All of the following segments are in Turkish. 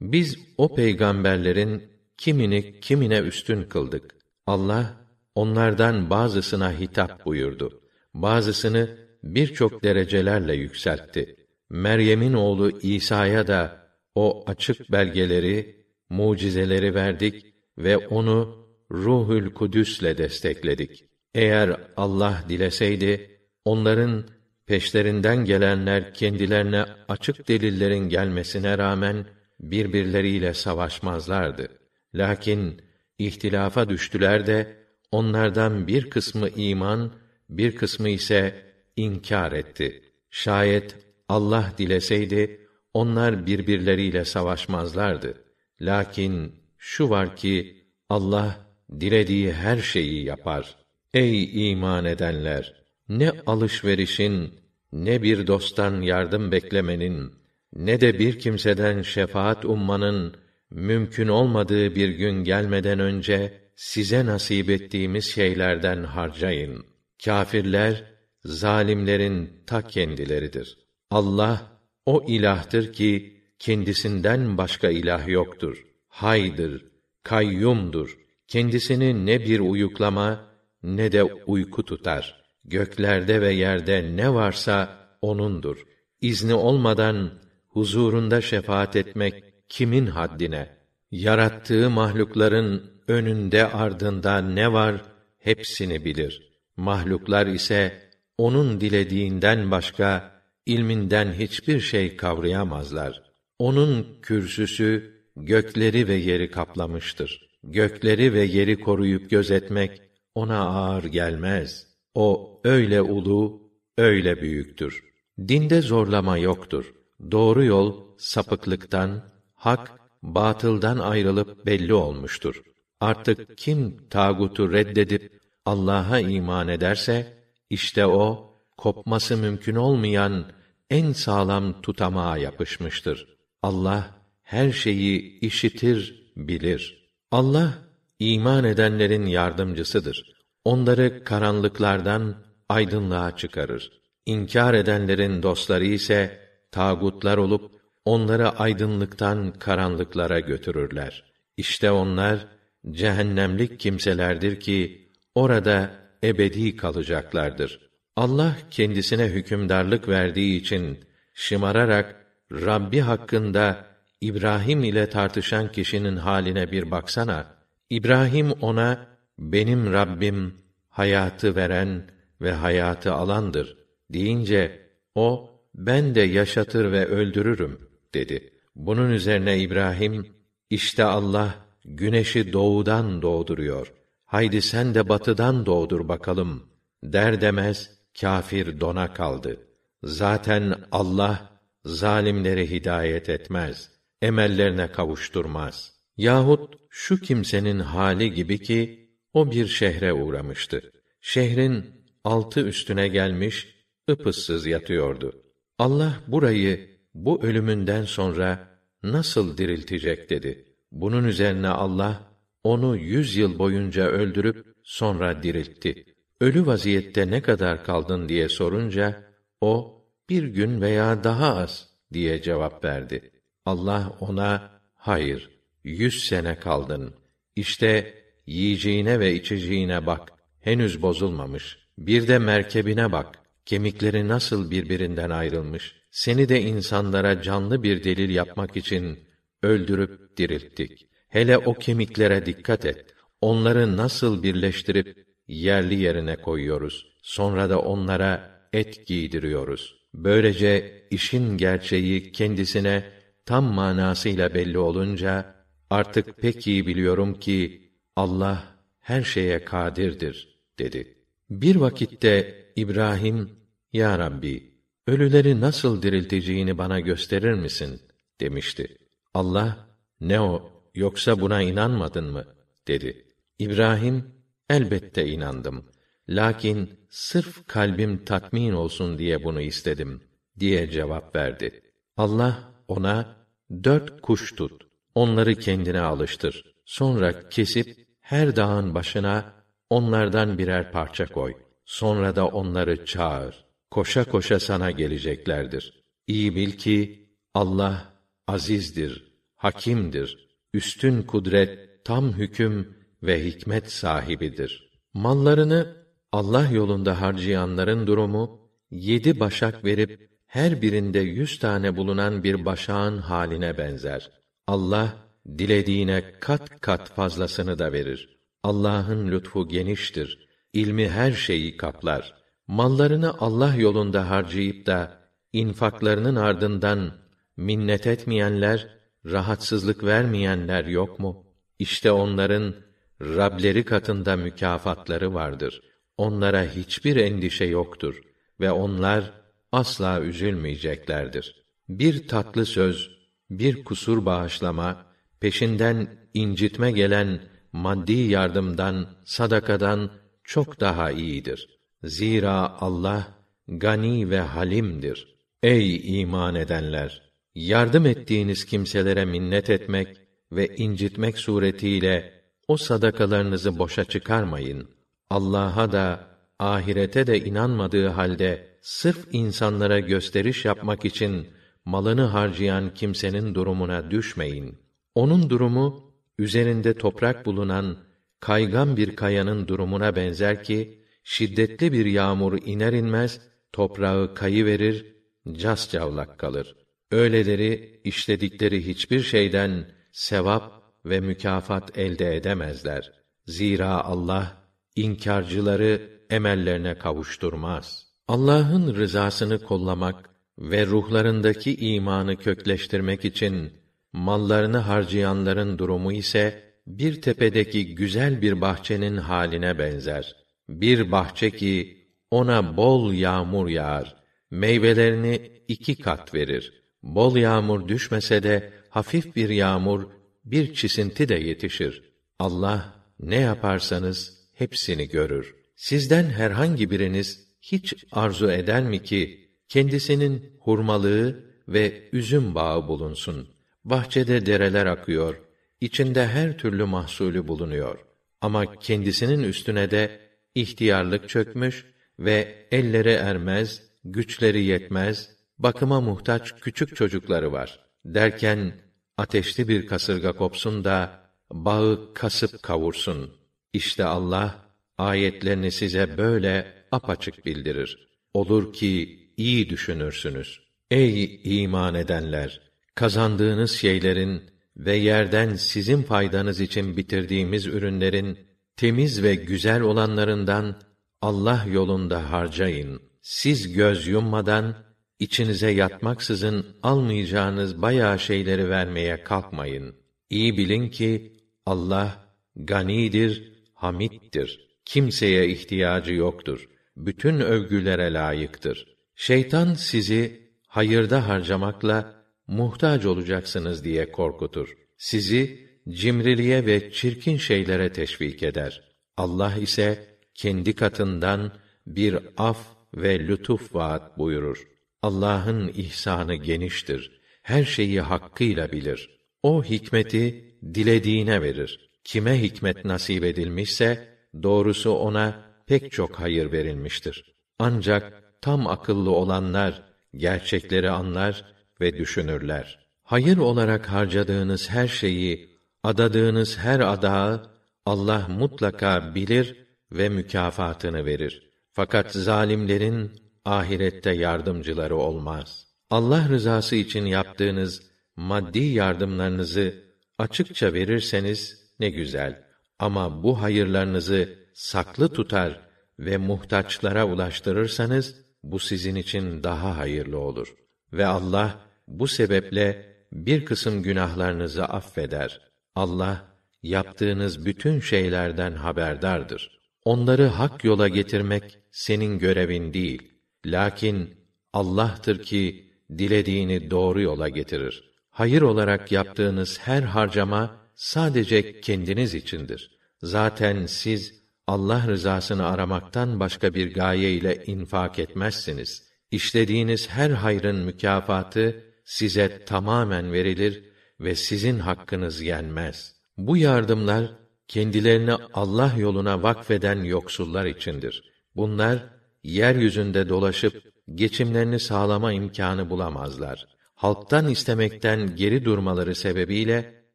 Biz o peygamberlerin kimini kimine üstün kıldık. Allah onlardan bazısına hitap buyurdu. Bazısını birçok derecelerle yükseltti. Meryem'in oğlu İsa'ya da o açık belgeleri, mucizeleri verdik ve onu Ruhül Kudüs'le destekledik. Eğer Allah dileseydi, onların peşlerinden gelenler kendilerine açık delillerin gelmesine rağmen birbirleriyle savaşmazlardı. Lakin ihtilafa düştüler de onlardan bir kısmı iman, bir kısmı ise inkar etti. Şayet Allah dileseydi onlar birbirleriyle savaşmazlardı. Lakin şu var ki Allah dilediği her şeyi yapar. Ey iman edenler! Ne alışverişin, ne bir dosttan yardım beklemenin, ne de bir kimseden şefaat ummanın mümkün olmadığı bir gün gelmeden önce size nasip ettiğimiz şeylerden harcayın. Kâfirler zalimlerin ta kendileridir. Allah o ilahtır ki kendisinden başka ilah yoktur. Haydır, kayyumdur. Kendisini ne bir uyuklama ne de uyku tutar. Göklerde ve yerde ne varsa onundur. İzni olmadan huzurunda şefaat etmek kimin haddine? Yarattığı mahlukların önünde ardında ne var hepsini bilir. Mahluklar ise onun dilediğinden başka ilminden hiçbir şey kavrayamazlar. Onun kürsüsü gökleri ve yeri kaplamıştır. Gökleri ve yeri koruyup gözetmek ona ağır gelmez. O öyle ulu, öyle büyüktür. Dinde zorlama yoktur. Doğru yol sapıklıktan, hak batıldan ayrılıp belli olmuştur. Artık kim tağutu reddedip Allah'a iman ederse işte o kopması mümkün olmayan en sağlam tutamağa yapışmıştır. Allah her şeyi işitir, bilir. Allah iman edenlerin yardımcısıdır. Onları karanlıklardan aydınlığa çıkarır. İnkar edenlerin dostları ise tağutlar olup onları aydınlıktan karanlıklara götürürler. İşte onlar cehennemlik kimselerdir ki orada ebedi kalacaklardır. Allah kendisine hükümdarlık verdiği için şımararak Rabbi hakkında İbrahim ile tartışan kişinin haline bir baksana. İbrahim ona benim Rabbim hayatı veren ve hayatı alandır deyince o ben de yaşatır ve öldürürüm dedi. Bunun üzerine İbrahim işte Allah güneşi doğudan doğduruyor. Haydi sen de batıdan doğdur bakalım der demez kâfir dona kaldı. Zaten Allah zalimleri hidayet etmez, emellerine kavuşturmaz. Yahut şu kimsenin hali gibi ki o bir şehre uğramıştı. Şehrin altı üstüne gelmiş, ıpıssız yatıyordu. Allah burayı bu ölümünden sonra nasıl diriltecek dedi. Bunun üzerine Allah onu yüz yıl boyunca öldürüp sonra diriltti ölü vaziyette ne kadar kaldın diye sorunca o bir gün veya daha az diye cevap verdi. Allah ona hayır yüz sene kaldın. İşte yiyeceğine ve içeceğine bak henüz bozulmamış. Bir de merkebine bak kemikleri nasıl birbirinden ayrılmış. Seni de insanlara canlı bir delil yapmak için öldürüp dirilttik. Hele o kemiklere dikkat et. Onları nasıl birleştirip yerli yerine koyuyoruz. Sonra da onlara et giydiriyoruz. Böylece işin gerçeği kendisine tam manasıyla belli olunca artık pek iyi biliyorum ki Allah her şeye kadirdir dedi. Bir vakitte İbrahim ya Rabbi ölüleri nasıl dirilteceğini bana gösterir misin demişti. Allah ne o yoksa buna inanmadın mı dedi. İbrahim Elbette inandım. Lakin sırf kalbim tatmin olsun diye bunu istedim diye cevap verdi. Allah ona dört kuş tut, onları kendine alıştır. Sonra kesip her dağın başına onlardan birer parça koy. Sonra da onları çağır. Koşa koşa sana geleceklerdir. İyi bil ki Allah azizdir, hakimdir. Üstün kudret, tam hüküm ve hikmet sahibidir. Mallarını Allah yolunda harcayanların durumu yedi başak verip her birinde yüz tane bulunan bir başağın haline benzer. Allah dilediğine kat kat fazlasını da verir. Allah'ın lütfu geniştir. İlmi her şeyi kaplar. Mallarını Allah yolunda harcayıp da infaklarının ardından minnet etmeyenler, rahatsızlık vermeyenler yok mu? İşte onların Rableri katında mükafatları vardır. Onlara hiçbir endişe yoktur ve onlar asla üzülmeyeceklerdir. Bir tatlı söz, bir kusur bağışlama, peşinden incitme gelen maddi yardımdan, sadakadan çok daha iyidir. Zira Allah gani ve halimdir. Ey iman edenler! Yardım ettiğiniz kimselere minnet etmek ve incitmek suretiyle o sadakalarınızı boşa çıkarmayın. Allah'a da ahirete de inanmadığı halde sırf insanlara gösteriş yapmak için malını harcayan kimsenin durumuna düşmeyin. Onun durumu üzerinde toprak bulunan kaygan bir kayanın durumuna benzer ki şiddetli bir yağmur iner inmez toprağı kayı verir, cas cavlak kalır. Öyleleri işledikleri hiçbir şeyden sevap ve mükafat elde edemezler. Zira Allah inkarcıları emellerine kavuşturmaz. Allah'ın rızasını kollamak ve ruhlarındaki imanı kökleştirmek için mallarını harcayanların durumu ise bir tepedeki güzel bir bahçenin haline benzer. Bir bahçe ki ona bol yağmur yağar, meyvelerini iki kat verir. Bol yağmur düşmese de hafif bir yağmur, bir çisinti de yetişir. Allah ne yaparsanız hepsini görür. Sizden herhangi biriniz hiç arzu eder mi ki kendisinin hurmalığı ve üzüm bağı bulunsun? Bahçede dereler akıyor, içinde her türlü mahsulü bulunuyor. Ama kendisinin üstüne de ihtiyarlık çökmüş ve elleri ermez, güçleri yetmez, bakıma muhtaç küçük çocukları var. Derken ateşli bir kasırga kopsun da bağı kasıp kavursun. İşte Allah ayetlerini size böyle apaçık bildirir. Olur ki iyi düşünürsünüz. Ey iman edenler, kazandığınız şeylerin ve yerden sizin faydanız için bitirdiğimiz ürünlerin temiz ve güzel olanlarından Allah yolunda harcayın. Siz göz yummadan içinize yatmaksızın almayacağınız bayağı şeyleri vermeye kalkmayın. İyi bilin ki Allah ganidir, hamittir. Kimseye ihtiyacı yoktur. Bütün övgülere layıktır. Şeytan sizi hayırda harcamakla muhtaç olacaksınız diye korkutur. Sizi cimriliğe ve çirkin şeylere teşvik eder. Allah ise kendi katından bir af ve lütuf vaat buyurur. Allah'ın ihsanı geniştir. Her şeyi hakkıyla bilir. O hikmeti dilediğine verir. Kime hikmet nasip edilmişse doğrusu ona pek çok hayır verilmiştir. Ancak tam akıllı olanlar gerçekleri anlar ve düşünürler. Hayır olarak harcadığınız her şeyi, adadığınız her adağı Allah mutlaka bilir ve mükafatını verir. Fakat zalimlerin ahirette yardımcıları olmaz. Allah rızası için yaptığınız maddi yardımlarınızı açıkça verirseniz ne güzel. Ama bu hayırlarınızı saklı tutar ve muhtaçlara ulaştırırsanız bu sizin için daha hayırlı olur. Ve Allah bu sebeple bir kısım günahlarınızı affeder. Allah yaptığınız bütün şeylerden haberdardır. Onları hak yola getirmek senin görevin değil. Lakin Allah'tır ki dilediğini doğru yola getirir. Hayır olarak yaptığınız her harcama sadece kendiniz içindir. Zaten siz Allah rızasını aramaktan başka bir gaye ile infak etmezsiniz. İşlediğiniz her hayrın mükafatı size tamamen verilir ve sizin hakkınız yenmez. Bu yardımlar kendilerini Allah yoluna vakfeden yoksullar içindir. Bunlar yeryüzünde dolaşıp geçimlerini sağlama imkanı bulamazlar. halktan istemekten geri durmaları sebebiyle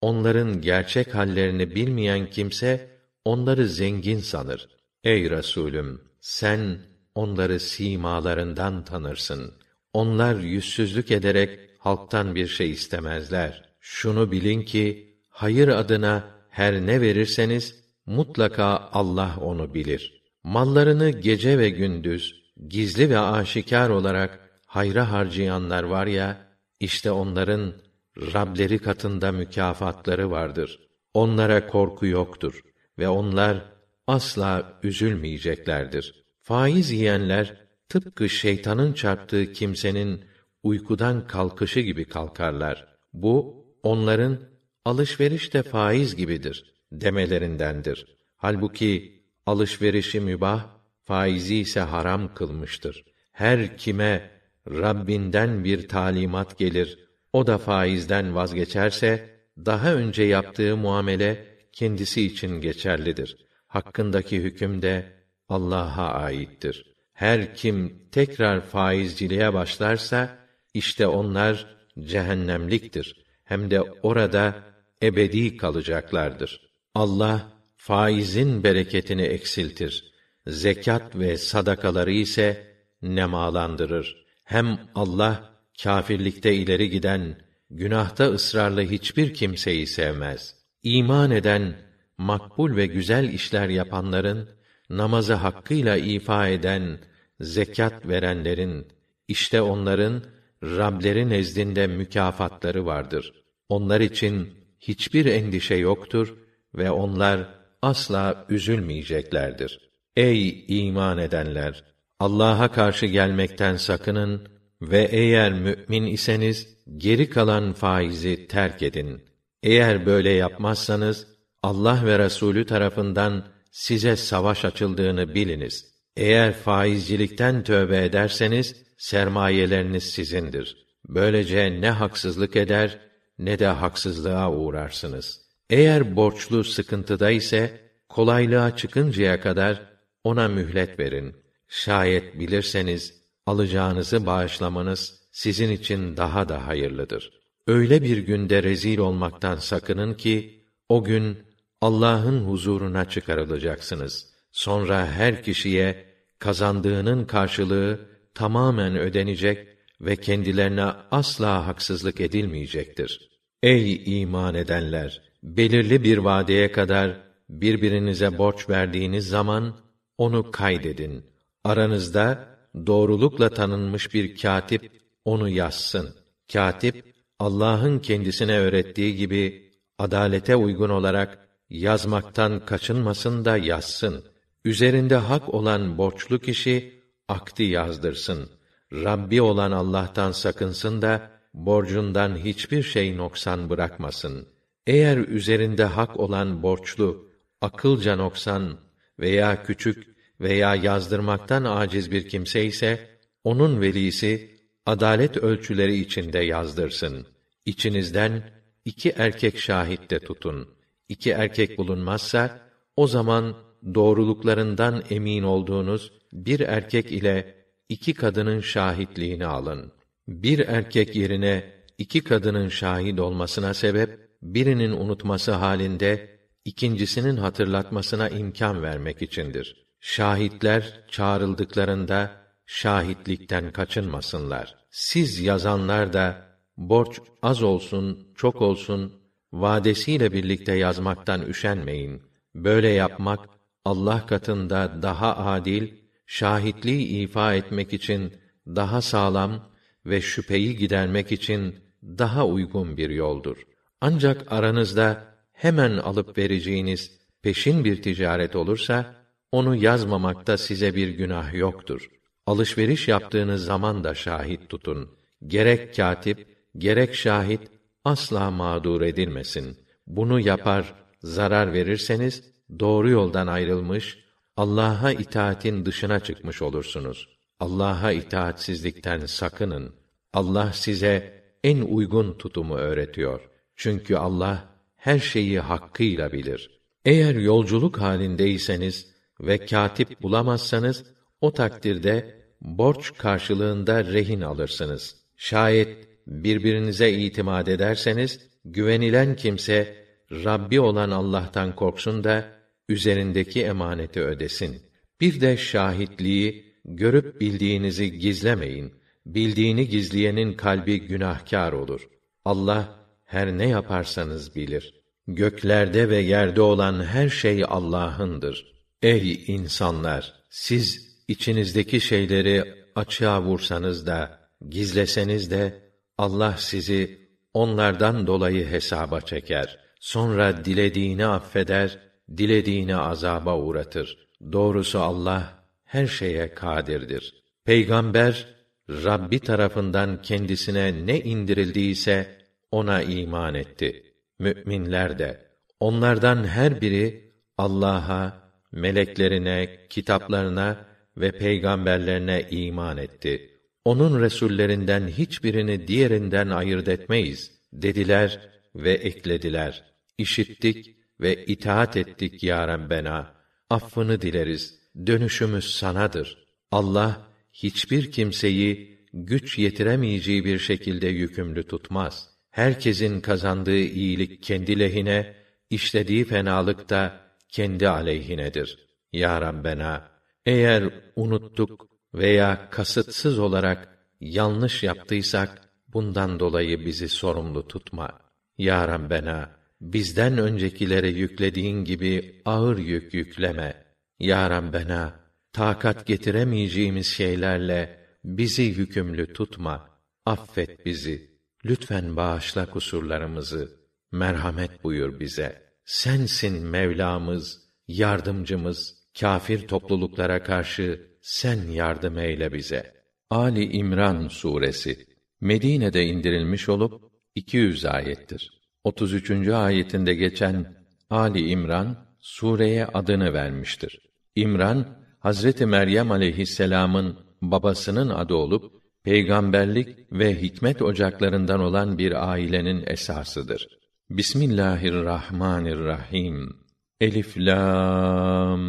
onların gerçek hallerini bilmeyen kimse onları zengin sanır. Ey Resulüm, sen onları simalarından tanırsın. Onlar yüzsüzlük ederek halktan bir şey istemezler. Şunu bilin ki hayır adına her ne verirseniz mutlaka Allah onu bilir. Mallarını gece ve gündüz gizli ve aşikar olarak hayra harcayanlar var ya işte onların Rableri katında mükafatları vardır. Onlara korku yoktur ve onlar asla üzülmeyeceklerdir. Faiz yiyenler tıpkı şeytanın çarptığı kimsenin uykudan kalkışı gibi kalkarlar. Bu onların alışveriş de faiz gibidir demelerindendir. Halbuki alışverişi mübah, faizi ise haram kılmıştır. Her kime Rabbinden bir talimat gelir, o da faizden vazgeçerse, daha önce yaptığı muamele kendisi için geçerlidir. Hakkındaki hüküm de Allah'a aittir. Her kim tekrar faizciliğe başlarsa, işte onlar cehennemliktir. Hem de orada ebedi kalacaklardır. Allah faizin bereketini eksiltir. Zekat ve sadakaları ise nemalandırır. Hem Allah kâfirlikte ileri giden, günahta ısrarlı hiçbir kimseyi sevmez. İman eden, makbul ve güzel işler yapanların, namazı hakkıyla ifa eden, zekat verenlerin, işte onların Rableri nezdinde mükafatları vardır. Onlar için hiçbir endişe yoktur ve onlar asla üzülmeyeceklerdir. Ey iman edenler! Allah'a karşı gelmekten sakının ve eğer mümin iseniz geri kalan faizi terk edin. Eğer böyle yapmazsanız Allah ve Resulü tarafından size savaş açıldığını biliniz. Eğer faizcilikten tövbe ederseniz sermayeleriniz sizindir. Böylece ne haksızlık eder ne de haksızlığa uğrarsınız. Eğer borçlu sıkıntıda ise kolaylığa çıkıncaya kadar ona mühlet verin. Şayet bilirseniz alacağınızı bağışlamanız sizin için daha da hayırlıdır. Öyle bir günde rezil olmaktan sakının ki o gün Allah'ın huzuruna çıkarılacaksınız. Sonra her kişiye kazandığının karşılığı tamamen ödenecek ve kendilerine asla haksızlık edilmeyecektir. Ey iman edenler! Belirli bir vadeye kadar birbirinize borç verdiğiniz zaman onu kaydedin. Aranızda doğrulukla tanınmış bir katip onu yazsın. Katip Allah'ın kendisine öğrettiği gibi adalete uygun olarak yazmaktan kaçınmasın da yazsın. Üzerinde hak olan borçlu kişi akdi yazdırsın. Rabbi olan Allah'tan sakınsın da borcundan hiçbir şey noksan bırakmasın. Eğer üzerinde hak olan borçlu akılca noksan veya küçük veya yazdırmaktan aciz bir kimse ise onun velisi adalet ölçüleri içinde yazdırsın. İçinizden iki erkek şahit de tutun. İki erkek bulunmazsa o zaman doğruluklarından emin olduğunuz bir erkek ile iki kadının şahitliğini alın. Bir erkek yerine iki kadının şahit olmasına sebep birinin unutması halinde ikincisinin hatırlatmasına imkan vermek içindir. Şahitler çağrıldıklarında şahitlikten kaçınmasınlar. Siz yazanlar da borç az olsun, çok olsun vadesiyle birlikte yazmaktan üşenmeyin. Böyle yapmak Allah katında daha adil, şahitliği ifa etmek için daha sağlam ve şüpheyi gidermek için daha uygun bir yoldur. Ancak aranızda hemen alıp vereceğiniz peşin bir ticaret olursa onu yazmamakta size bir günah yoktur. Alışveriş yaptığınız zaman da şahit tutun. Gerek katip, gerek şahit asla mağdur edilmesin. Bunu yapar, zarar verirseniz doğru yoldan ayrılmış, Allah'a itaatin dışına çıkmış olursunuz. Allah'a itaatsizlikten sakının. Allah size en uygun tutumu öğretiyor. Çünkü Allah her şeyi hakkıyla bilir. Eğer yolculuk halindeyseniz ve katip bulamazsanız o takdirde borç karşılığında rehin alırsınız. Şayet birbirinize itimat ederseniz, güvenilen kimse, Rabbi olan Allah'tan korksun da, üzerindeki emaneti ödesin. Bir de şahitliği, görüp bildiğinizi gizlemeyin. Bildiğini gizleyenin kalbi günahkar olur. Allah, her ne yaparsanız bilir. Göklerde ve yerde olan her şey Allah'ındır. Ey insanlar! Siz içinizdeki şeyleri açığa vursanız da, gizleseniz de, Allah sizi onlardan dolayı hesaba çeker. Sonra dilediğini affeder, dilediğini azaba uğratır. Doğrusu Allah her şeye kadirdir. Peygamber Rabbi tarafından kendisine ne indirildiyse ona iman etti. Müminler de onlardan her biri Allah'a, meleklerine, kitaplarına ve peygamberlerine iman etti. Onun resullerinden hiçbirini diğerinden ayırt etmeyiz dediler ve eklediler. İşittik ve itaat ettik ya Rabbena. Affını dileriz. Dönüşümüz sanadır. Allah hiçbir kimseyi güç yetiremeyeceği bir şekilde yükümlü tutmaz. Herkesin kazandığı iyilik kendi lehine, işlediği fenalık da kendi aleyhinedir. Ya Rabbena, eğer unuttuk veya kasıtsız olarak yanlış yaptıysak, bundan dolayı bizi sorumlu tutma. Ya Rabbena, bizden öncekilere yüklediğin gibi ağır yük yükleme. Ya Rabbena, takat getiremeyeceğimiz şeylerle bizi yükümlü tutma. Affet bizi. Lütfen bağışla kusurlarımızı. Merhamet buyur bize. Sensin Mevlamız, yardımcımız. Kafir topluluklara karşı sen yardım eyle bize. Ali İmran suresi Medine'de indirilmiş olup 200 ayettir. 33. ayetinde geçen Ali İmran sureye adını vermiştir. İmran Hazreti Meryem aleyhisselam'ın babasının adı olup peygamberlik ve hikmet ocaklarından olan bir ailenin esasıdır. Bismillahirrahmanirrahim. Elif lam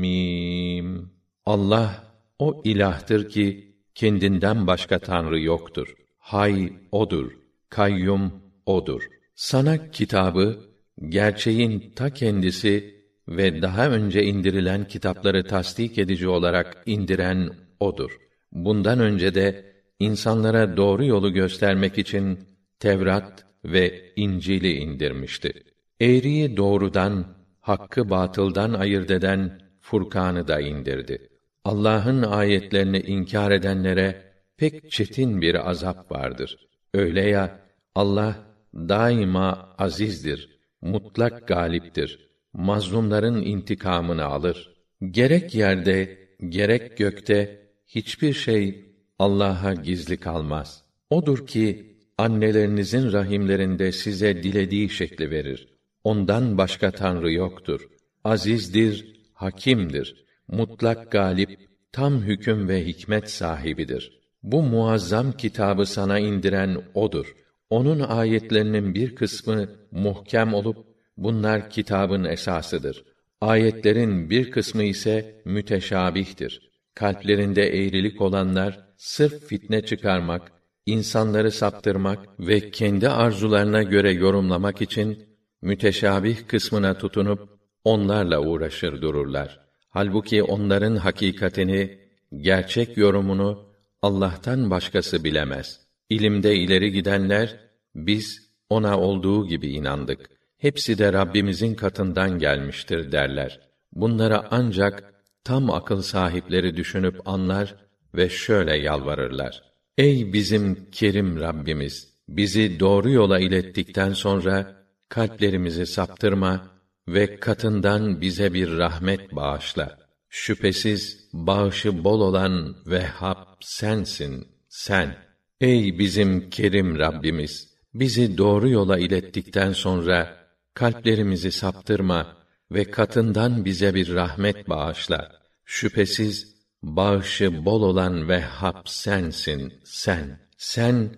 mim. Allah o ilahtır ki kendinden başka tanrı yoktur. Hay odur. Kayyum odur. Sana kitabı gerçeğin ta kendisi ve daha önce indirilen kitapları tasdik edici olarak indiren odur. Bundan önce de insanlara doğru yolu göstermek için Tevrat ve İncil'i indirmişti. Eğriyi doğrudan, hakkı batıldan ayırt eden Furkan'ı da indirdi. Allah'ın ayetlerini inkar edenlere pek çetin bir azap vardır. Öyle ya Allah daima azizdir, mutlak galiptir. Mazlumların intikamını alır. Gerek yerde, gerek gökte hiçbir şey Allah'a gizli kalmaz. Odur ki annelerinizin rahimlerinde size dilediği şekli verir. Ondan başka tanrı yoktur. Azizdir, hakimdir. Mutlak galip, tam hüküm ve hikmet sahibidir. Bu muazzam kitabı sana indiren odur. Onun ayetlerinin bir kısmı muhkem olup bunlar kitabın esasıdır. Ayetlerin bir kısmı ise müteşabihtir. Kalplerinde eğrilik olanlar sırf fitne çıkarmak, insanları saptırmak ve kendi arzularına göre yorumlamak için müteşabih kısmına tutunup onlarla uğraşır dururlar. Halbuki onların hakikatini, gerçek yorumunu Allah'tan başkası bilemez. İlimde ileri gidenler biz ona olduğu gibi inandık. Hepsi de Rabbimizin katından gelmiştir derler. Bunlara ancak tam akıl sahipleri düşünüp anlar ve şöyle yalvarırlar. Ey bizim kerim Rabbimiz! Bizi doğru yola ilettikten sonra kalplerimizi saptırma ve katından bize bir rahmet bağışla. Şüphesiz bağışı bol olan Vehhab sensin, sen. Ey bizim kerim Rabbimiz! Bizi doğru yola ilettikten sonra kalplerimizi saptırma ve katından bize bir rahmet bağışla. Şüphesiz bağışı bol olan Vehhab sensin, sen. Sen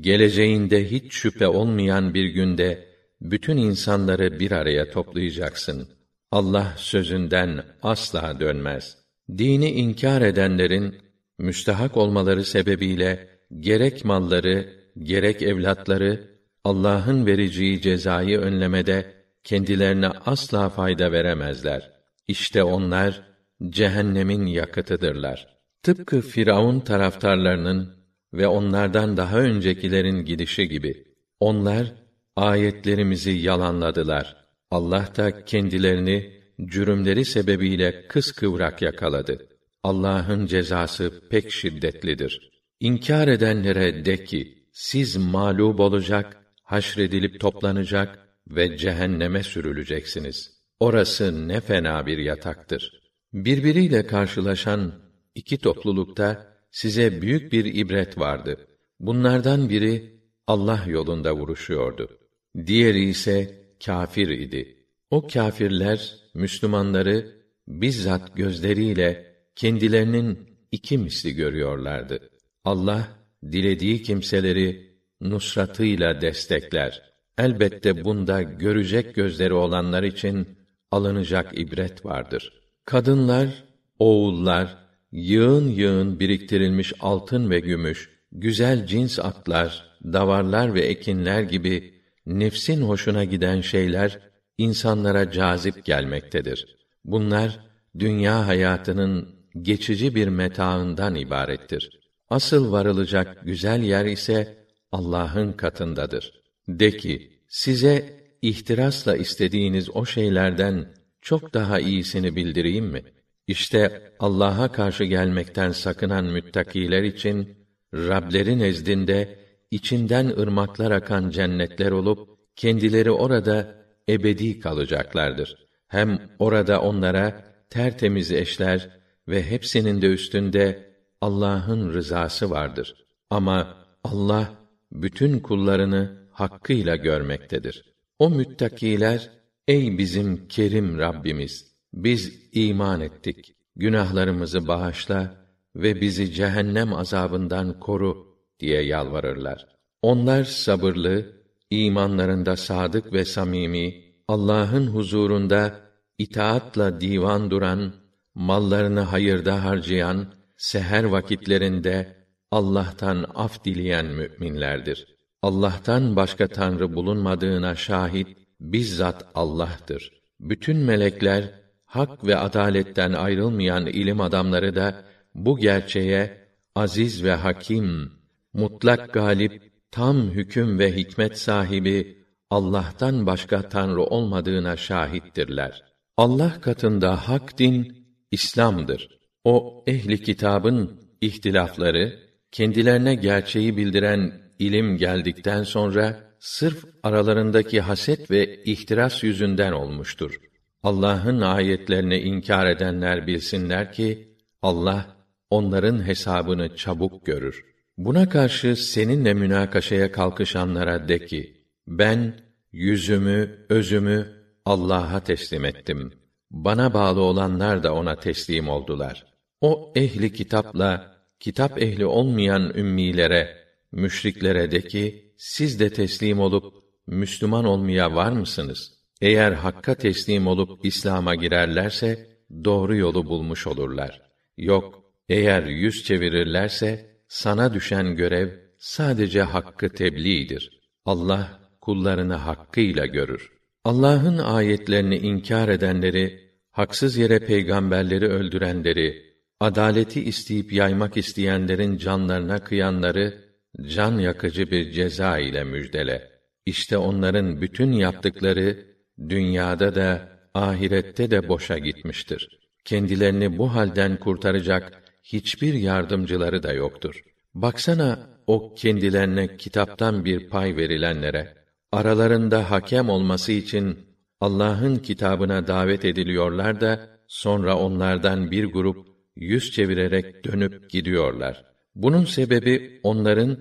geleceğinde hiç şüphe olmayan bir günde bütün insanları bir araya toplayacaksın. Allah sözünden asla dönmez. Dini inkar edenlerin müstehak olmaları sebebiyle gerek malları gerek evlatları Allah'ın vereceği cezayı önlemede kendilerine asla fayda veremezler. İşte onlar cehennemin yakıtıdırlar. Tıpkı Firavun taraftarlarının ve onlardan daha öncekilerin gidişi gibi onlar ayetlerimizi yalanladılar. Allah da kendilerini cürümleri sebebiyle kıskıvrak yakaladı. Allah'ın cezası pek şiddetlidir. İnkar edenlere de ki, siz mağlup olacak, haşredilip toplanacak ve cehenneme sürüleceksiniz. Orası ne fena bir yataktır. Birbiriyle karşılaşan iki toplulukta size büyük bir ibret vardı. Bunlardan biri Allah yolunda vuruşuyordu. Diğeri ise kâfir idi. O kâfirler Müslümanları bizzat gözleriyle kendilerinin iki misli görüyorlardı. Allah dilediği kimseleri nusratıyla destekler. Elbette bunda görecek gözleri olanlar için alınacak ibret vardır. Kadınlar, oğullar, yığın yığın biriktirilmiş altın ve gümüş, güzel cins atlar, davarlar ve ekinler gibi nefsin hoşuna giden şeyler insanlara cazip gelmektedir. Bunlar dünya hayatının geçici bir metaından ibarettir. Asıl varılacak güzel yer ise Allah'ın katındadır. De ki, size ihtirasla istediğiniz o şeylerden çok daha iyisini bildireyim mi? İşte Allah'a karşı gelmekten sakınan müttakiler için Rableri nezdinde içinden ırmaklar akan cennetler olup kendileri orada ebedi kalacaklardır. Hem orada onlara tertemiz eşler ve hepsinin de üstünde Allah'ın rızası vardır. Ama Allah bütün kullarını hakkıyla görmektedir. O müttakiler ey bizim kerim Rabbimiz biz iman ettik. Günahlarımızı bağışla ve bizi cehennem azabından koru diye yalvarırlar. Onlar sabırlı, imanlarında sadık ve samimi, Allah'ın huzurunda itaatla divan duran, mallarını hayırda harcayan, seher vakitlerinde Allah'tan af dileyen müminlerdir. Allah'tan başka tanrı bulunmadığına şahit bizzat Allah'tır. Bütün melekler hak ve adaletten ayrılmayan ilim adamları da bu gerçeğe aziz ve hakim, mutlak galip, tam hüküm ve hikmet sahibi Allah'tan başka tanrı olmadığına şahittirler. Allah katında hak din İslam'dır. O ehli kitabın ihtilafları kendilerine gerçeği bildiren ilim geldikten sonra sırf aralarındaki haset ve ihtiras yüzünden olmuştur. Allah'ın ayetlerini inkar edenler bilsinler ki Allah onların hesabını çabuk görür. Buna karşı seninle münakaşaya kalkışanlara de ki: Ben yüzümü, özümü Allah'a teslim ettim. Bana bağlı olanlar da ona teslim oldular. O ehli kitapla kitap ehli olmayan ümmilere, müşriklere de ki, siz de teslim olup Müslüman olmaya var mısınız? Eğer hakka teslim olup İslam'a girerlerse doğru yolu bulmuş olurlar. Yok, eğer yüz çevirirlerse sana düşen görev sadece hakkı tebliğdir. Allah kullarını hakkıyla görür. Allah'ın ayetlerini inkar edenleri, haksız yere peygamberleri öldürenleri, adaleti isteyip yaymak isteyenlerin canlarına kıyanları can yakıcı bir ceza ile müjdele. İşte onların bütün yaptıkları dünyada da ahirette de boşa gitmiştir. Kendilerini bu halden kurtaracak hiçbir yardımcıları da yoktur. Baksana o kendilerine kitaptan bir pay verilenlere, aralarında hakem olması için Allah'ın kitabına davet ediliyorlar da sonra onlardan bir grup yüz çevirerek dönüp gidiyorlar. Bunun sebebi onların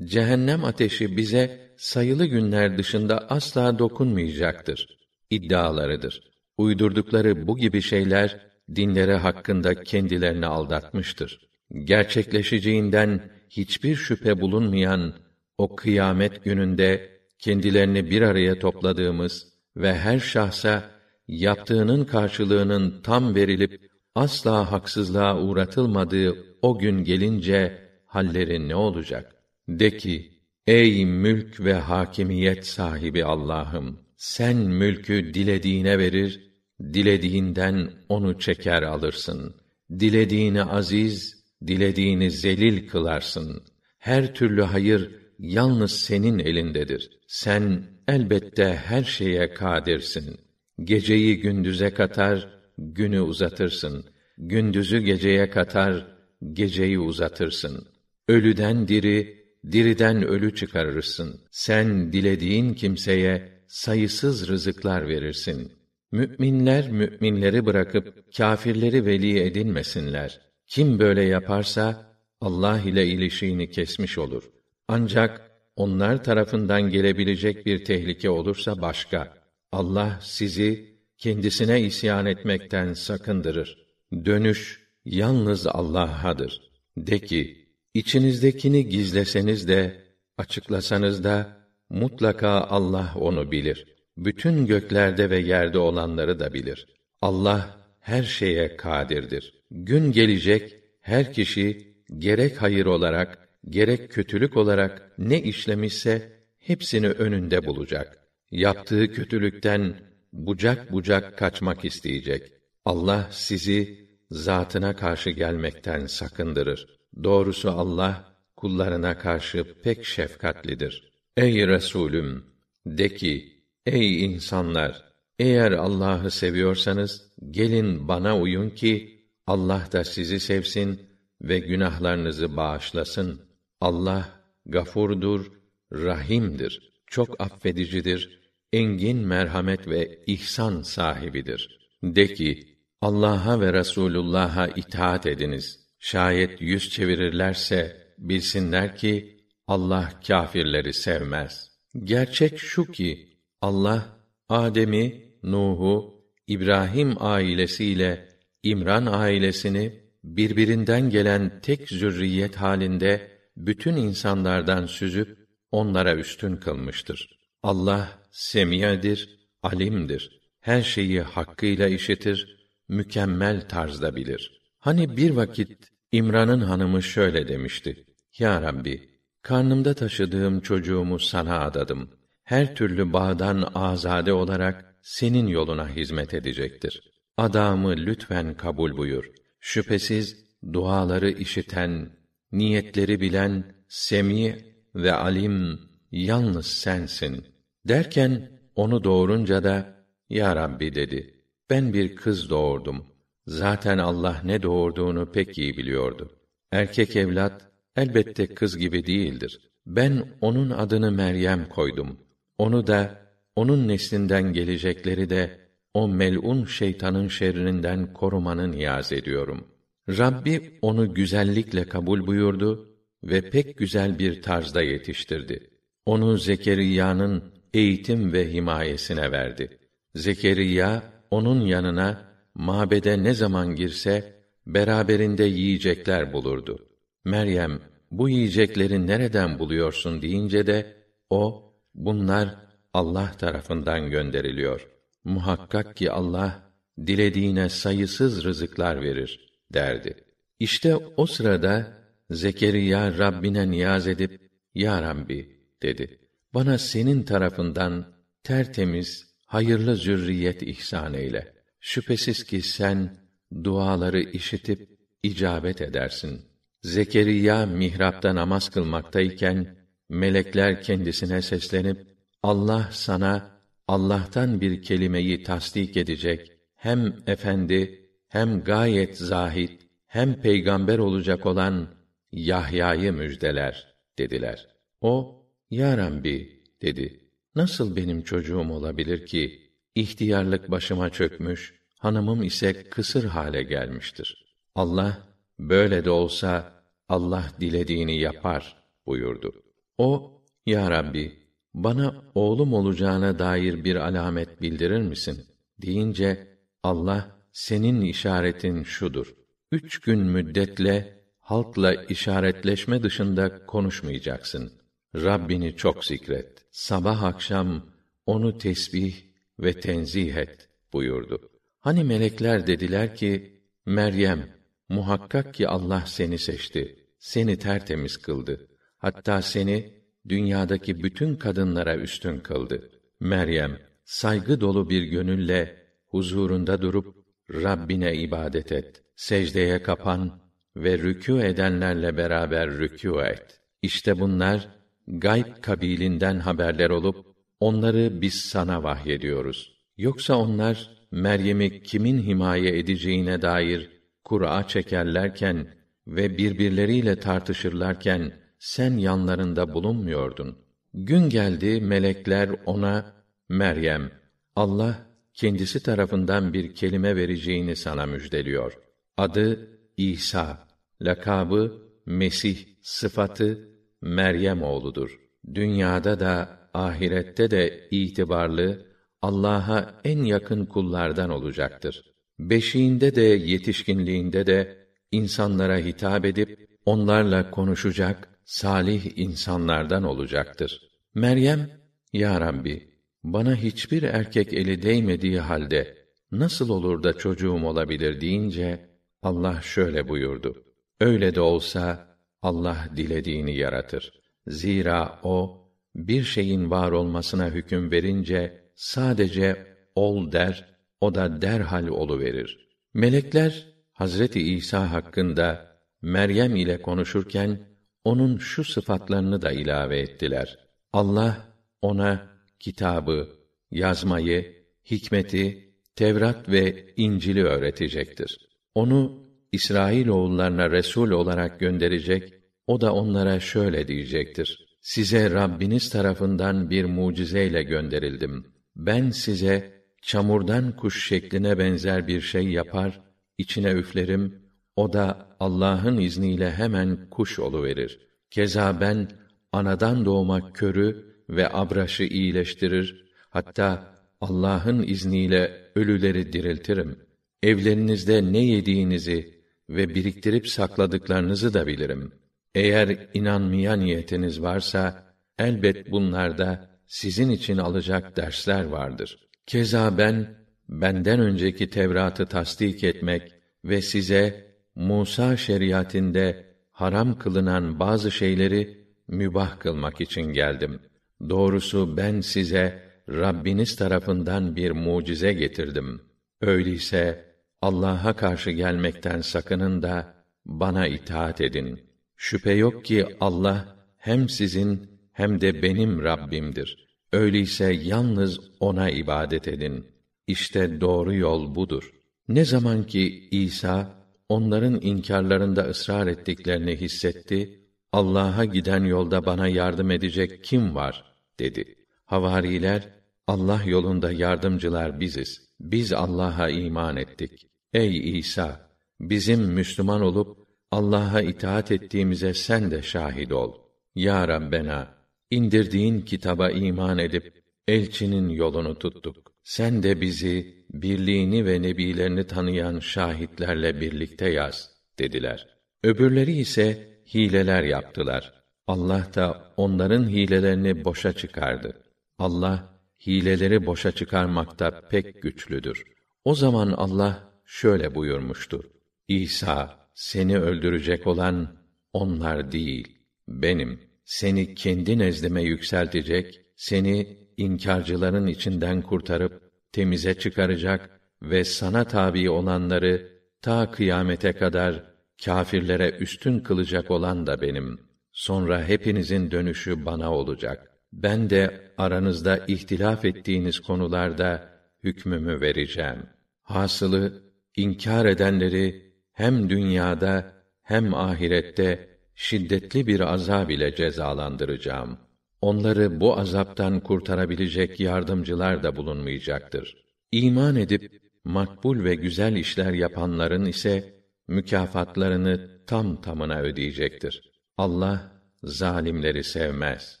cehennem ateşi bize sayılı günler dışında asla dokunmayacaktır iddialarıdır. Uydurdukları bu gibi şeyler dinleri hakkında kendilerini aldatmıştır. Gerçekleşeceğinden hiçbir şüphe bulunmayan o kıyamet gününde kendilerini bir araya topladığımız ve her şahsa yaptığının karşılığının tam verilip asla haksızlığa uğratılmadığı o gün gelince halleri ne olacak? De ki, Ey mülk ve hakimiyet sahibi Allah'ım, sen mülkü dilediğine verir, dilediğinden onu çeker alırsın. Dilediğini aziz, dilediğini zelil kılarsın. Her türlü hayır yalnız senin elindedir. Sen elbette her şeye kadirsin. Geceyi gündüze katar, günü uzatırsın. Gündüzü geceye katar, geceyi uzatırsın. Ölüden diri, diriden ölü çıkarırsın. Sen dilediğin kimseye sayısız rızıklar verirsin. Müminler müminleri bırakıp kâfirleri veli edinmesinler. Kim böyle yaparsa Allah ile ilişiğini kesmiş olur. Ancak onlar tarafından gelebilecek bir tehlike olursa başka. Allah sizi kendisine isyan etmekten sakındırır. Dönüş yalnız Allah'adır. De ki, içinizdekini gizleseniz de, açıklasanız da, mutlaka Allah onu bilir. Bütün göklerde ve yerde olanları da bilir. Allah her şeye kadirdir. Gün gelecek, her kişi gerek hayır olarak, gerek kötülük olarak ne işlemişse hepsini önünde bulacak. Yaptığı kötülükten bucak bucak kaçmak isteyecek. Allah sizi zatına karşı gelmekten sakındırır. Doğrusu Allah kullarına karşı pek şefkatlidir. Ey Resulüm de ki ey insanlar eğer Allah'ı seviyorsanız gelin bana uyun ki Allah da sizi sevsin ve günahlarınızı bağışlasın. Allah gafurdur, rahimdir, çok affedicidir, engin merhamet ve ihsan sahibidir. De ki, Allah'a ve Resulullah'a itaat ediniz. Şayet yüz çevirirlerse bilsinler ki Allah kâfirleri sevmez. Gerçek şu ki Allah Adem'i, Nuh'u, İbrahim ailesiyle İmran ailesini birbirinden gelen tek zürriyet halinde bütün insanlardan süzüp onlara üstün kılmıştır. Allah semiyedir, alimdir. Her şeyi hakkıyla işitir, mükemmel tarzda bilir. Hani bir vakit İmran'ın hanımı şöyle demişti: Ya Rabbi, karnımda taşıdığım çocuğumu sana adadım. Her türlü bağdan azade olarak senin yoluna hizmet edecektir. Adamı lütfen kabul buyur. Şüphesiz duaları işiten, niyetleri bilen, semi ve alim yalnız sensin. Derken onu doğurunca da ya Rabbi dedi. Ben bir kız doğurdum. Zaten Allah ne doğurduğunu pek iyi biliyordu. Erkek evlat elbette kız gibi değildir. Ben onun adını Meryem koydum. Onu da onun neslinden gelecekleri de o melun şeytanın şerrinden korumanı niyaz ediyorum. Rabbi onu güzellikle kabul buyurdu ve pek güzel bir tarzda yetiştirdi. Onu Zekeriya'nın eğitim ve himayesine verdi. Zekeriya onun yanına mabede ne zaman girse beraberinde yiyecekler bulurdu. Meryem bu yiyecekleri nereden buluyorsun deyince de o bunlar Allah tarafından gönderiliyor. Muhakkak ki Allah dilediğine sayısız rızıklar verir derdi. İşte o sırada Zekeriya Rabbine niyaz edip Ya Rabbi dedi. Bana senin tarafından tertemiz, hayırlı zürriyet ihsan eyle. Şüphesiz ki sen duaları işitip icabet edersin. Zekeriya mihrapta namaz kılmaktayken melekler kendisine seslenip Allah sana Allah'tan bir kelimeyi tasdik edecek hem efendi hem gayet zahid hem peygamber olacak olan Yahya'yı müjdeler dediler. O ya Rabbi dedi. Nasıl benim çocuğum olabilir ki ihtiyarlık başıma çökmüş, hanımım ise kısır hale gelmiştir. Allah böyle de olsa Allah dilediğini yapar buyurdu. O ya Rabbi bana oğlum olacağına dair bir alamet bildirir misin? deyince Allah senin işaretin şudur. Üç gün müddetle halkla işaretleşme dışında konuşmayacaksın. Rabbini çok zikret. Sabah akşam onu tesbih ve tenzih et buyurdu. Hani melekler dediler ki, Meryem, muhakkak ki Allah seni seçti, seni tertemiz kıldı. Hatta seni dünyadaki bütün kadınlara üstün kıldı. Meryem saygı dolu bir gönülle huzurunda durup Rabbine ibadet et. Secdeye kapan ve rükû edenlerle beraber rükû et. İşte bunlar gayb kabilinden haberler olup onları biz sana vahyediyoruz. Yoksa onlar Meryem'i kimin himaye edeceğine dair Kur'a çekerlerken ve birbirleriyle tartışırlarken sen yanlarında bulunmuyordun. Gün geldi melekler ona Meryem Allah kendisi tarafından bir kelime vereceğini sana müjdeliyor. Adı İsa, lakabı Mesih, sıfatı Meryem oğludur. Dünyada da ahirette de itibarlı, Allah'a en yakın kullardan olacaktır. Beşiğinde de yetişkinliğinde de insanlara hitap edip onlarla konuşacak salih insanlardan olacaktır. Meryem, Ya Rabbi, bana hiçbir erkek eli değmediği halde nasıl olur da çocuğum olabilir deyince Allah şöyle buyurdu. Öyle de olsa Allah dilediğini yaratır. Zira o bir şeyin var olmasına hüküm verince sadece ol der, o da derhal olu verir. Melekler Hazreti İsa hakkında Meryem ile konuşurken onun şu sıfatlarını da ilave ettiler. Allah ona kitabı, yazmayı, hikmeti, Tevrat ve İncil'i öğretecektir. Onu İsrail oğullarına resul olarak gönderecek, o da onlara şöyle diyecektir: Size Rabbiniz tarafından bir mucizeyle gönderildim. Ben size çamurdan kuş şekline benzer bir şey yapar, içine üflerim, o da Allah'ın izniyle hemen kuş verir. Keza ben anadan doğma körü ve abraşı iyileştirir, hatta Allah'ın izniyle ölüleri diriltirim. Evlerinizde ne yediğinizi ve biriktirip sakladıklarınızı da bilirim. Eğer inanmaya niyetiniz varsa, elbet bunlarda sizin için alacak dersler vardır. Keza ben, benden önceki Tevrat'ı tasdik etmek ve size Musa şeriatinde haram kılınan bazı şeyleri mübah kılmak için geldim. Doğrusu ben size Rabbiniz tarafından bir mucize getirdim. Öyleyse Allah'a karşı gelmekten sakının da bana itaat edin. Şüphe yok ki Allah hem sizin hem de benim Rabbimdir. Öyleyse yalnız ona ibadet edin. İşte doğru yol budur. Ne zaman ki İsa onların inkarlarında ısrar ettiklerini hissetti, Allah'a giden yolda bana yardım edecek kim var dedi. Havariler Allah yolunda yardımcılar biziz. Biz Allah'a iman ettik. Ey İsa, bizim Müslüman olup Allah'a itaat ettiğimize sen de şahit ol. Ya Rabbena, indirdiğin kitaba iman edip elçinin yolunu tuttuk. Sen de bizi birliğini ve nebilerini tanıyan şahitlerle birlikte yaz dediler. Öbürleri ise hileler yaptılar. Allah da onların hilelerini boşa çıkardı. Allah hileleri boşa çıkarmakta pek güçlüdür. O zaman Allah şöyle buyurmuştur: İsa seni öldürecek olan onlar değil, benim. Seni kendi nezdime yükseltecek, seni inkarcıların içinden kurtarıp temize çıkaracak ve sana tabi olanları ta kıyamete kadar kâfirlere üstün kılacak olan da benim. Sonra hepinizin dönüşü bana olacak. Ben de aranızda ihtilaf ettiğiniz konularda hükmümü vereceğim. Hasılı inkar edenleri hem dünyada hem ahirette şiddetli bir azab ile cezalandıracağım. Onları bu azaptan kurtarabilecek yardımcılar da bulunmayacaktır. İman edip makbul ve güzel işler yapanların ise mükafatlarını tam tamına ödeyecektir. Allah zalimleri sevmez.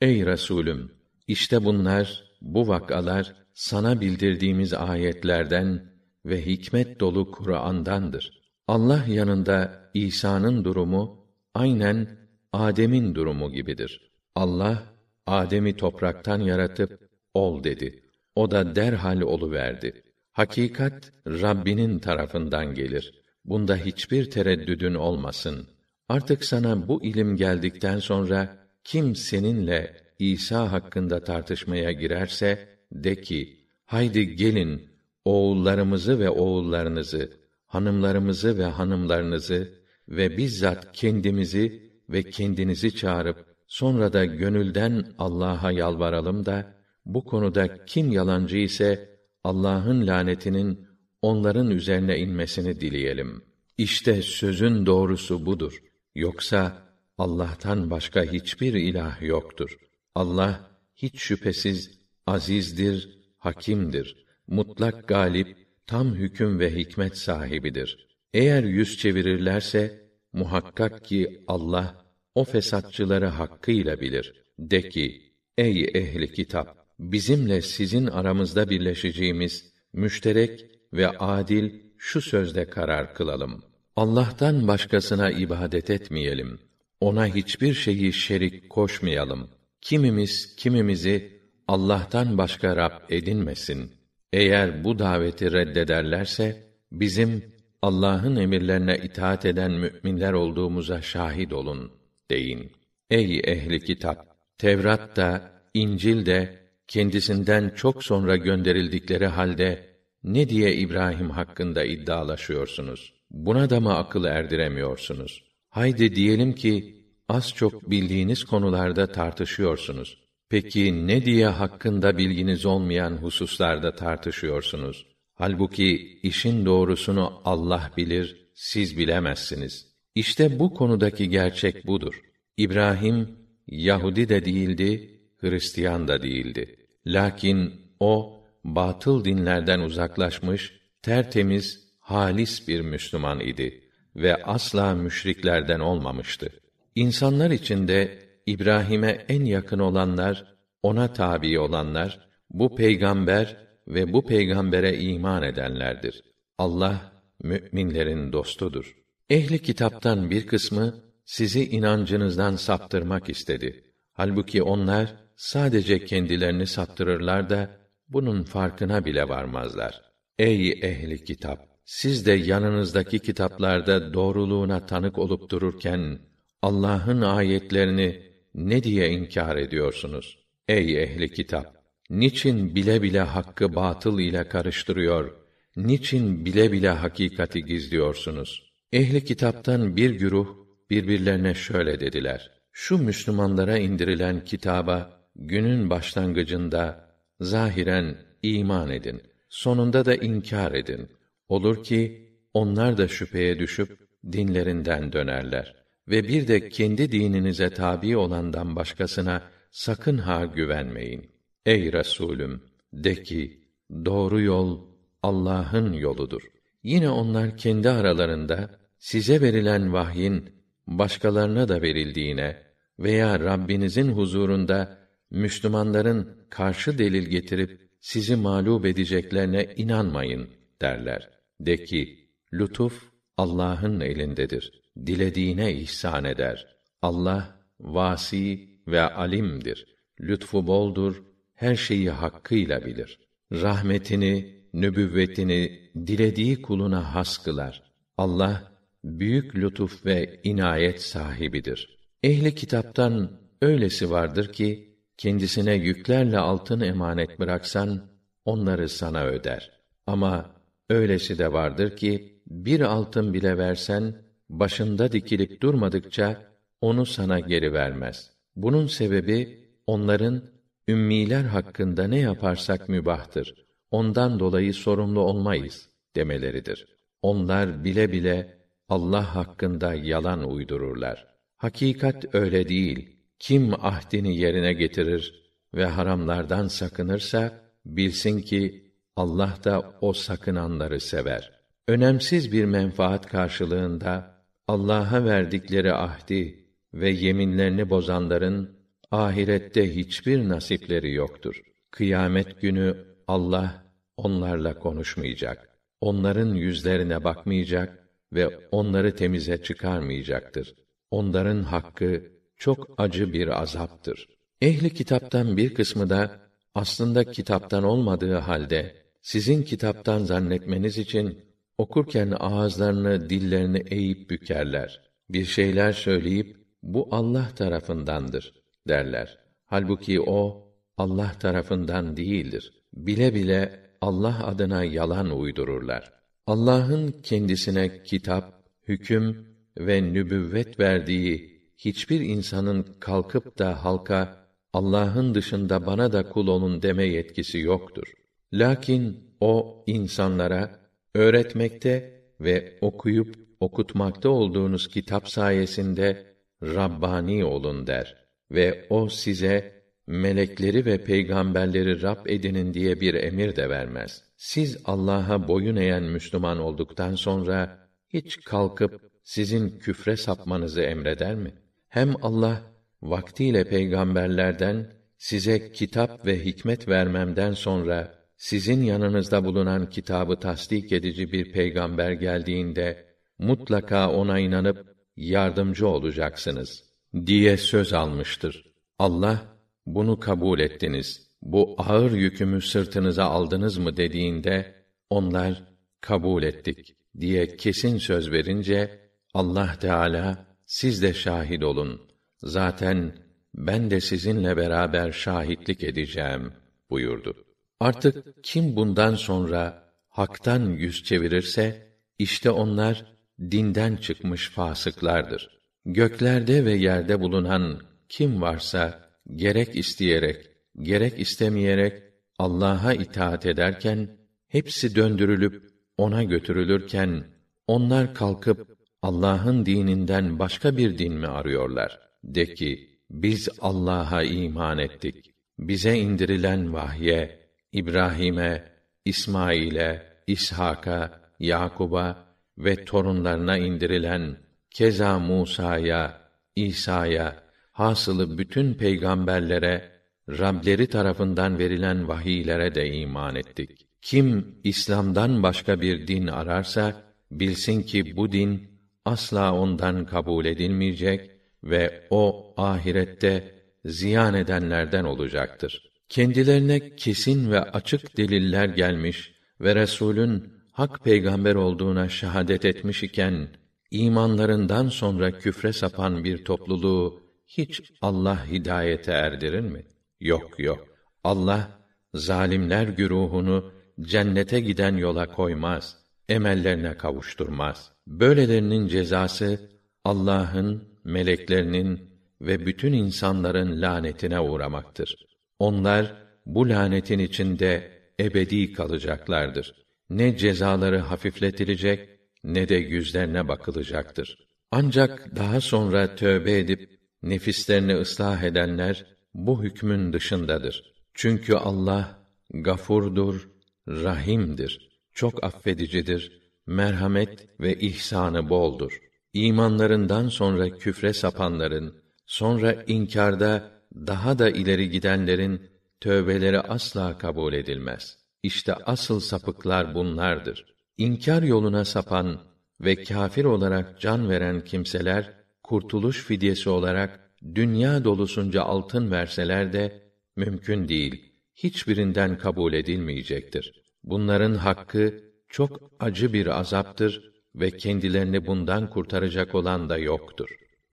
Ey Resulüm, işte bunlar, bu vakalar sana bildirdiğimiz ayetlerden ve hikmet dolu Kur'an'dandır. Allah yanında İsa'nın durumu aynen Adem'in durumu gibidir. Allah Adem'i topraktan yaratıp ol dedi. O da derhal olu verdi. Hakikat Rabbinin tarafından gelir. Bunda hiçbir tereddüdün olmasın. Artık sana bu ilim geldikten sonra kim seninle İsa hakkında tartışmaya girerse de ki haydi gelin oğullarımızı ve oğullarınızı hanımlarımızı ve hanımlarınızı ve bizzat kendimizi ve kendinizi çağırıp sonra da gönülden Allah'a yalvaralım da bu konuda kim yalancı ise Allah'ın lanetinin onların üzerine inmesini dileyelim. İşte sözün doğrusu budur. Yoksa Allah'tan başka hiçbir ilah yoktur. Allah hiç şüphesiz azizdir, hakimdir. Mutlak galip, tam hüküm ve hikmet sahibidir. Eğer yüz çevirirlerse muhakkak ki Allah o fesatçıları hakkıyla bilir. De ki, ey ehli kitap, bizimle sizin aramızda birleşeceğimiz müşterek ve adil şu sözde karar kılalım. Allah'tan başkasına ibadet etmeyelim. Ona hiçbir şeyi şerik koşmayalım. Kimimiz kimimizi Allah'tan başka Rab edinmesin. Eğer bu daveti reddederlerse bizim Allah'ın emirlerine itaat eden müminler olduğumuza şahit olun deyin. Ey ehli kitap, Tevrat da, İncil de kendisinden çok sonra gönderildikleri halde ne diye İbrahim hakkında iddialaşıyorsunuz? Buna da mı akıl erdiremiyorsunuz? Haydi diyelim ki az çok bildiğiniz konularda tartışıyorsunuz. Peki ne diye hakkında bilginiz olmayan hususlarda tartışıyorsunuz? Halbuki işin doğrusunu Allah bilir, siz bilemezsiniz. İşte bu konudaki gerçek budur. İbrahim Yahudi de değildi, Hristiyan da değildi. Lakin o batıl dinlerden uzaklaşmış, tertemiz, halis bir Müslüman idi ve asla müşriklerden olmamıştı. İnsanlar içinde İbrahim'e en yakın olanlar, ona tabi olanlar, bu peygamber ve bu peygambere iman edenlerdir. Allah müminlerin dostudur. Ehli kitaptan bir kısmı sizi inancınızdan saptırmak istedi. Halbuki onlar sadece kendilerini saptırırlar da bunun farkına bile varmazlar. Ey ehli kitap, siz de yanınızdaki kitaplarda doğruluğuna tanık olup dururken Allah'ın ayetlerini ne diye inkar ediyorsunuz? Ey ehli kitap, niçin bile bile hakkı batıl ile karıştırıyor? Niçin bile bile hakikati gizliyorsunuz? Ehli kitaptan bir güruh birbirlerine şöyle dediler: Şu Müslümanlara indirilen kitaba günün başlangıcında zahiren iman edin, sonunda da inkar edin. Olur ki onlar da şüpheye düşüp dinlerinden dönerler ve bir de kendi dininize tabi olandan başkasına sakın ha güvenmeyin. Ey Resulüm de ki doğru yol Allah'ın yoludur. Yine onlar kendi aralarında size verilen vahyin başkalarına da verildiğine veya Rabbinizin huzurunda Müslümanların karşı delil getirip sizi mağlup edeceklerine inanmayın derler. De ki, lütuf Allah'ın elindedir. Dilediğine ihsan eder. Allah vasi ve alimdir. Lütfu boldur, her şeyi hakkıyla bilir. Rahmetini, nübüvvetini dilediği kuluna has kılar. Allah büyük lütuf ve inayet sahibidir. Ehli kitaptan öylesi vardır ki kendisine yüklerle altın emanet bıraksan onları sana öder. Ama öylesi de vardır ki bir altın bile versen başında dikilip durmadıkça onu sana geri vermez. Bunun sebebi onların ümmiler hakkında ne yaparsak mübahtır. Ondan dolayı sorumlu olmayız demeleridir. Onlar bile bile Allah hakkında yalan uydururlar. Hakikat öyle değil. Kim ahdini yerine getirir ve haramlardan sakınırsa bilsin ki Allah da o sakınanları sever. Önemsiz bir menfaat karşılığında Allah'a verdikleri ahdi ve yeminlerini bozanların ahirette hiçbir nasipleri yoktur. Kıyamet günü Allah onlarla konuşmayacak. Onların yüzlerine bakmayacak ve onları temize çıkarmayacaktır. Onların hakkı çok acı bir azaptır. Ehli kitaptan bir kısmı da aslında kitaptan olmadığı halde sizin kitaptan zannetmeniz için okurken ağızlarını, dillerini eğip bükerler. Bir şeyler söyleyip bu Allah tarafındandır derler. Halbuki o Allah tarafından değildir. Bile bile Allah adına yalan uydururlar. Allah'ın kendisine kitap, hüküm ve nübüvvet verdiği hiçbir insanın kalkıp da halka Allah'ın dışında bana da kul olun deme yetkisi yoktur. Lakin o insanlara öğretmekte ve okuyup okutmakta olduğunuz kitap sayesinde Rabbani olun der ve o size melekleri ve peygamberleri Rab edinin diye bir emir de vermez. Siz Allah'a boyun eğen Müslüman olduktan sonra hiç kalkıp sizin küfre sapmanızı emreder mi? Hem Allah vaktiyle peygamberlerden size kitap ve hikmet vermemden sonra sizin yanınızda bulunan kitabı tasdik edici bir peygamber geldiğinde mutlaka ona inanıp yardımcı olacaksınız diye söz almıştır. Allah bunu kabul ettiniz. Bu ağır yükümü sırtınıza aldınız mı dediğinde onlar kabul ettik diye kesin söz verince Allah Teala siz de şahit olun. Zaten ben de sizinle beraber şahitlik edeceğim buyurdu. Artık kim bundan sonra haktan yüz çevirirse işte onlar dinden çıkmış fasıklardır. Göklerde ve yerde bulunan kim varsa gerek isteyerek gerek istemeyerek Allah'a itaat ederken hepsi döndürülüp ona götürülürken onlar kalkıp Allah'ın dininden başka bir din mi arıyorlar? De ki, biz Allah'a iman ettik. Bize indirilen vahye, İbrahim'e, İsmail'e, İshak'a, Yakub'a ve torunlarına indirilen keza Musa'ya, İsa'ya, hasılı bütün peygamberlere, Rableri tarafından verilen vahiylere de iman ettik. Kim İslam'dan başka bir din ararsa bilsin ki bu din asla ondan kabul edilmeyecek ve o ahirette ziyan edenlerden olacaktır. Kendilerine kesin ve açık deliller gelmiş ve Resulün hak peygamber olduğuna şahadet etmiş iken imanlarından sonra küfre sapan bir topluluğu hiç Allah hidayete erdirir mi? Yok yok. Allah zalimler güruhunu cennete giden yola koymaz, emellerine kavuşturmaz. Böylelerinin cezası Allah'ın, meleklerinin ve bütün insanların lanetine uğramaktır. Onlar bu lanetin içinde ebedi kalacaklardır. Ne cezaları hafifletilecek ne de yüzlerine bakılacaktır. Ancak daha sonra tövbe edip nefislerini ıslah edenler bu hükmün dışındadır. Çünkü Allah gafurdur, rahimdir, çok affedicidir, merhamet ve ihsanı boldur. İmanlarından sonra küfre sapanların, sonra inkarda daha da ileri gidenlerin tövbeleri asla kabul edilmez. İşte asıl sapıklar bunlardır. İnkar yoluna sapan ve kâfir olarak can veren kimseler kurtuluş fidyesi olarak dünya dolusunca altın verseler de mümkün değil. Hiçbirinden kabul edilmeyecektir. Bunların hakkı çok acı bir azaptır ve kendilerini bundan kurtaracak olan da yoktur.